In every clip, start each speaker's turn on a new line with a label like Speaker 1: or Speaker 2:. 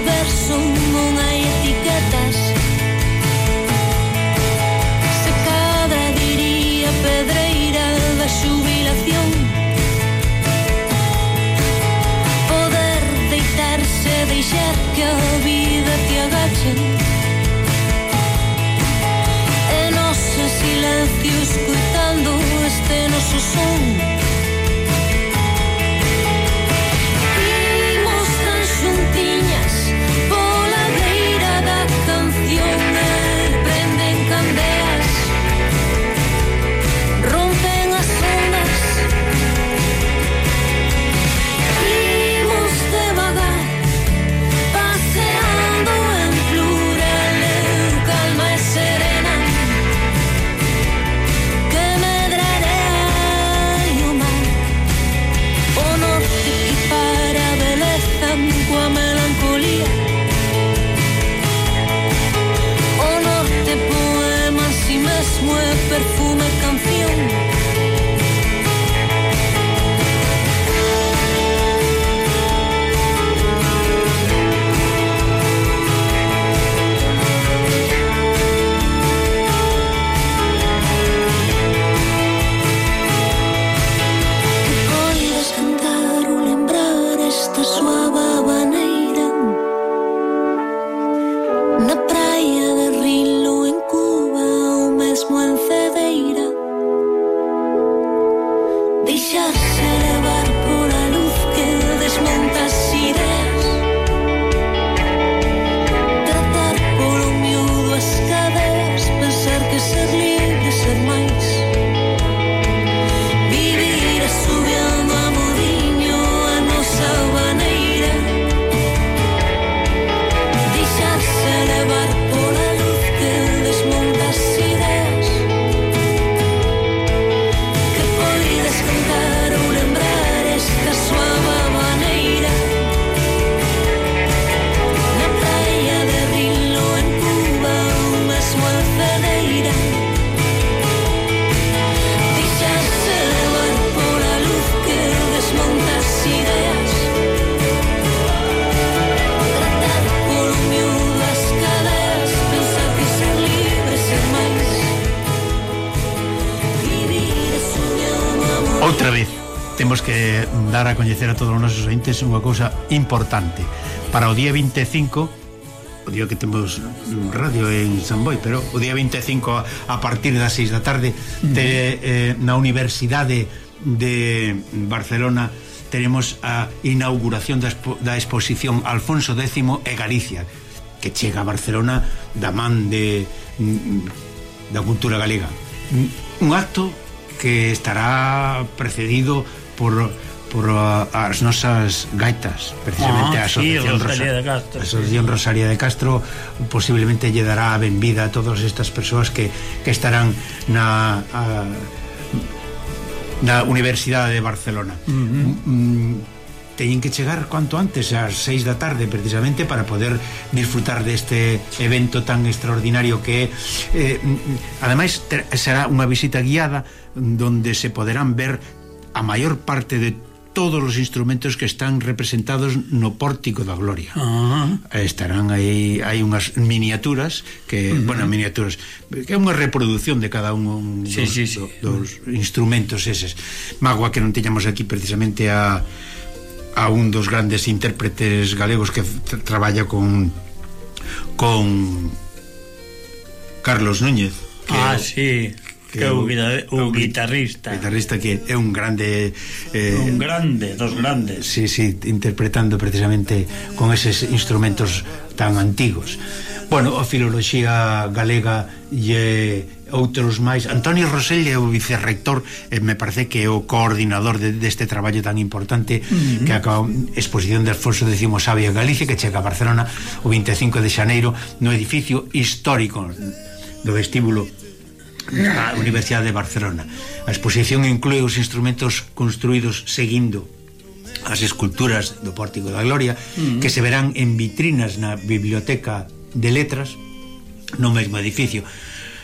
Speaker 1: universo non hai etiquetas outra vez temos que dar a coñecer a todos os nosos ointes unha cousa importante. Para o día 25 o día que temos mm, radio en San Boi, pero o día 25 a partir das 6 da tarde te, eh, na Universidade de Barcelona teremos a inauguración da, expo, da exposición Alfonso X e Galicia que chega a Barcelona da man de mm, da cultura galega. Un acto que estará precedido por por uh, as nosas gaitas, precisamente
Speaker 2: ah,
Speaker 1: a Asociación,
Speaker 2: sí, Rosaria de Castro,
Speaker 1: Asociación sí. Rosaria de Castro posiblemente lle dará a benvida a todas estas persoas que, que estarán na a, na Universidade de Barcelona. Uh -huh. mm, mm teñen que chegar cuanto antes ás 6 da tarde precisamente para poder disfrutar deste evento tan extraordinario que é eh, ademais será unha visita guiada donde se poderán ver a maior parte de todos os instrumentos que están representados no pórtico da gloria. Uh -huh. Estarán aí hai unhas miniaturas que, uh -huh. bueno, miniaturas, que é unha reprodución de cada un, un
Speaker 2: sí,
Speaker 1: dos,
Speaker 2: sí, sí.
Speaker 1: dos instrumentos eses. Magua que non teñamos aquí precisamente a a un dos grandes intérpretes galegos que traballa con con Carlos Núñez
Speaker 2: que ah, é, sí que, que é un, un, guitarrista.
Speaker 1: guitarrista que é un grande
Speaker 2: eh, un grande, dos grandes.
Speaker 1: sí, sí, interpretando precisamente con eses instrumentos tan antigos. Bueno, a filoloxía galega e outros máis. Antonio Rosell é o vicerrector, e me parece que é o coordinador de, deste traballo tan importante uh -huh. que a exposición de Alfonso X Sabio Galicia que chega a Barcelona o 25 de Xaneiro no edificio histórico do vestíbulo da Universidade de Barcelona. A exposición inclui os instrumentos construídos seguindo as esculturas do Pórtico da Gloria mm. que se verán en vitrinas na biblioteca de Letras no mesmo edificio.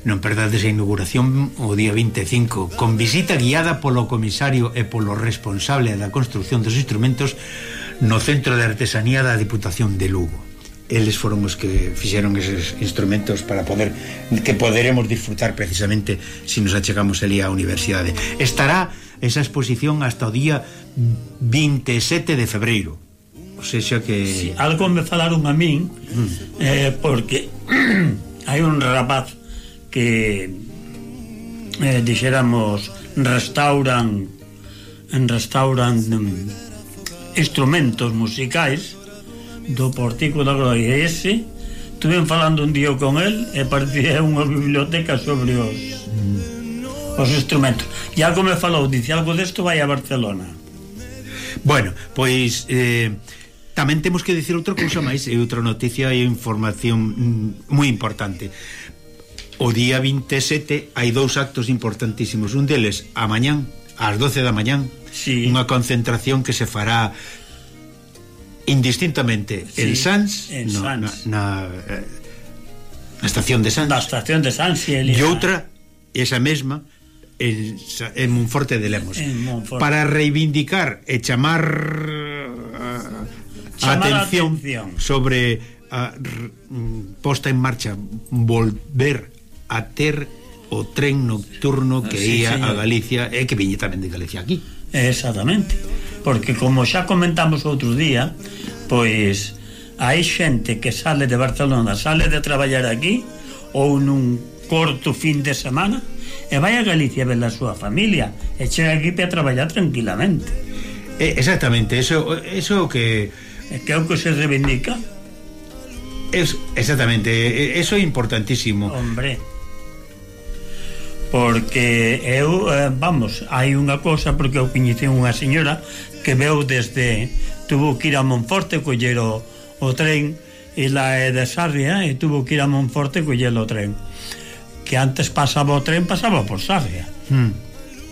Speaker 1: Non perdades a inauguración o día 25 con visita guiada polo comisario e polo responsable da construcción dos instrumentos no Centro de Artesanía da Diputación de Lugo. Eles foron os que fixeron eses instrumentos para poder que poderemos disfrutar precisamente se si nos achegamos ali á universidade. Estará esa exposición hasta o día 27 de febreiro O sea, que...
Speaker 2: Sí, algo me falaron a min, mm. eh, porque hai un rapaz que, eh, dixéramos, restauran en restauran mm, instrumentos musicais do Portico da Gloria e ese estuve falando un día con el e parecía unha biblioteca sobre os mm. os instrumentos e algo me falou, dice algo desto vai a Barcelona
Speaker 1: Bueno, pois eh, Tamén temos que dicir outra cousa máis e outra noticia e información mm, moi importante. O día 27 hai dous actos importantísimos. Un deles, a mañán, ás 12 da mañán,
Speaker 2: sí.
Speaker 1: unha concentración que se fará indistintamente sí, en Sans,
Speaker 2: en
Speaker 1: no,
Speaker 2: Sans.
Speaker 1: Na, na, eh, na estación de Sans.
Speaker 2: Na estación de Sans, sí,
Speaker 1: E outra, esa mesma, en, en Monforte de Lemos. En Monforte. Para reivindicar e chamar eh, a atención, atención sobre ah, a mm, posta en marcha volver a ter o tren nocturno que ah, sí, ia señor. a Galicia e que viñe tamén de Galicia aquí.
Speaker 2: Exactamente. Porque como xa comentamos outro día, pois hai xente que sale de Barcelona, sale de traballar aquí ou nun corto fin de semana e vai a Galicia a ver a súa familia e chega aquí para traballar tranquilamente.
Speaker 1: Exactamente, eso, eso que
Speaker 2: que é o que se reivindica.
Speaker 1: Es, Exactamente, eso é importantísimo.
Speaker 2: Hombre. Porque eu, eh, vamos, hai unha cosa Porque eu coñecei unha señora Que veu desde Tuvo que ir a Monforte coller o, o tren E la é de Sarria eh, E tuvo que ir a Monforte coller o tren. Que antes pasaba o tren Pasaba por Sarria.
Speaker 1: Hmm.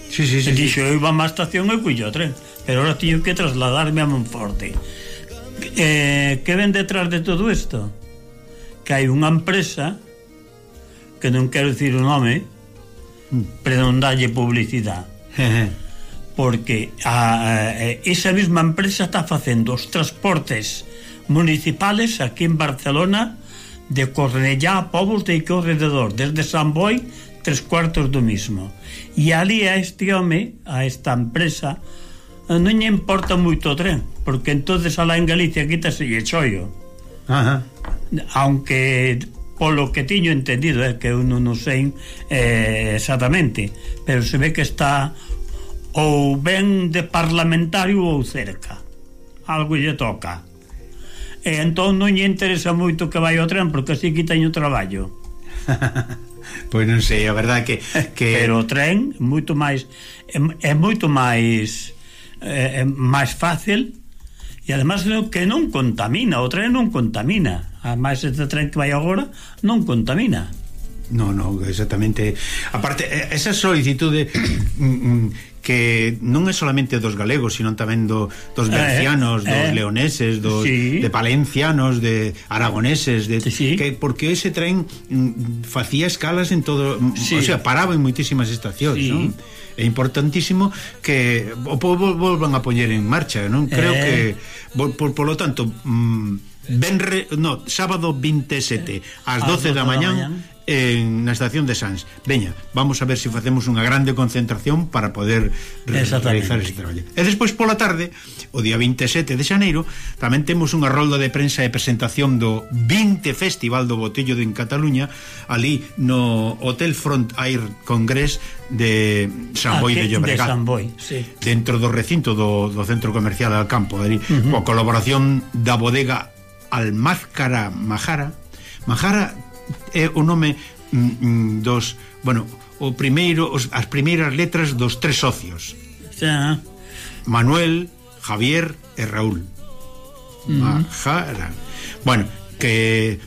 Speaker 1: Sí, sí, sí,
Speaker 2: e dixo, sí. eu iba a má estación e cullo o tren Pero ahora teño que trasladarme a Monforte eh, que ven detrás de todo isto? Que hai unha empresa que non quero dicir o nome hmm. predondalle publicidade. Porque a, a, esa mesma empresa está facendo os transportes municipales aquí en Barcelona de Cornellá a povos de que alrededor desde San Boi tres cuartos do mismo. E ali a este home a esta empresa non lle importa moito o tren porque entonces alá en Galicia quítase e choio.
Speaker 1: Ajá.
Speaker 2: Aunque polo que tiño entendido, é eh, que eu non sei eh, exactamente, pero se ve que está ou ben de parlamentario ou cerca. Algo lle toca. E entón non lle interesa moito que vai ao tren porque así que teño traballo.
Speaker 1: pois non sei, a verdade que, que...
Speaker 2: Pero o tren moito máis é, é moito máis é, é máis fácil e además que non contamina, o tren non contamina. Ademais, este tren que vai agora non contamina.
Speaker 1: No, no, exactamente. Aparte, esa solicitude que non é solamente dos galegos, sino tamén do, dos eh, bercianos, eh, dos eh, leoneses, dos sí. de palencianos, de aragoneses, de sí. que porque ese tren mm, facía escalas en todo, mm, sí. o sea, paraba en moitísimas estacións, sí. non? É importantísimo que o povo volvan a poñer en marcha, non? Creo eh. que por, por, por lo tanto, mm, Benre, no, sábado 27 ás 12, 12 da mañán en, na estación de Sans. Veña, vamos a ver se si facemos unha grande concentración para poder realizar este traballo. E despois pola tarde, o día 27 de xaneiro, tamén temos unha rolda de prensa e presentación do 20 Festival do Botello en Cataluña, ali no Hotel Front Air Congress de San ah, Boi de Llobregat.
Speaker 2: De San Boi, sí.
Speaker 1: Dentro do recinto do, do Centro Comercial Alcampo, ali, uh -huh. coa colaboración da bodega Almázcara Majara. Majara é o nome mm, mm, dos, bueno, o primeiro os, as primeiras letras dos tres socios.
Speaker 2: Xa.
Speaker 1: Manuel, Javier e Raúl. Mm. Majara. Bueno, que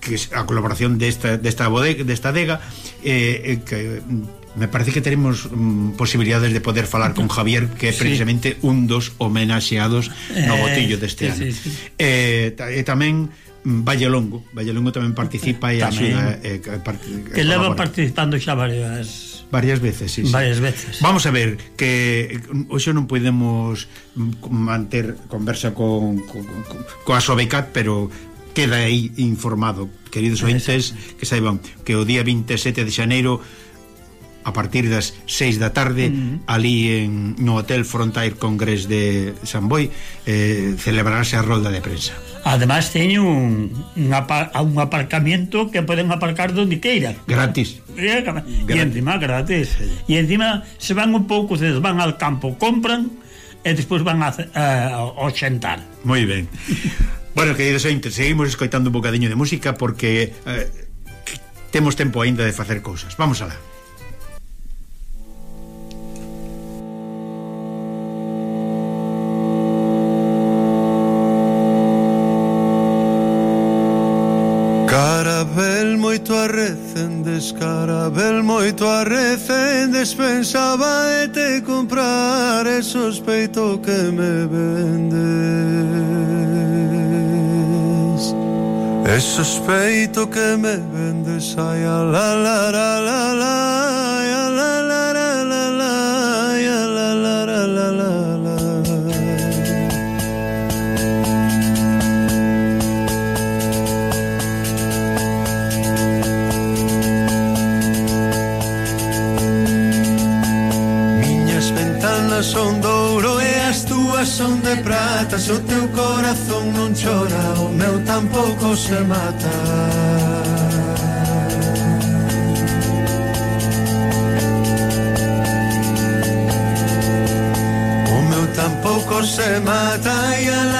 Speaker 1: que a colaboración desta desta bodega, desta adega eh, eh que mm, me parece que tenemos mm, posibilidades de poder falar con Javier que é precisamente sí. un dos homenaxeados no eh, botillo deste sí, ano sí, sí. Eh, e tamén mm, Valle Longo Valle Longo tamén participa e tamén, a, eh,
Speaker 2: part, que leva participando xa varias
Speaker 1: varias veces, sí,
Speaker 2: sí. varias veces
Speaker 1: vamos a ver que mm, hoxe non podemos mm, manter conversa con, con, con, con a Sobecat pero queda aí informado queridos ointes que saiban que o día 27 de xaneiro a partir das 6 da tarde mm -hmm. ali en, no Hotel Frontier Congress de San Boi eh, celebrarse a rolda de prensa.
Speaker 2: Ademais teñen un, un, apar, un aparcamiento que poden aparcar donde queira
Speaker 1: Gratis.
Speaker 2: Eh, eh, e, e encima gratis E encima se van un pouco, se van al campo, compran e despois van a, a, a xentar
Speaker 1: Moi ben. Bueno, queridos ointes, seguimos escoitando un bocadiño de música porque eh, temos tempo aínda de facer cousas. Vamos alá.
Speaker 3: tanto que me vendes E sospeito que me vendes Ai, a la, la, la. tampouco se mata. O meu tampouco se mata e a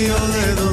Speaker 3: your de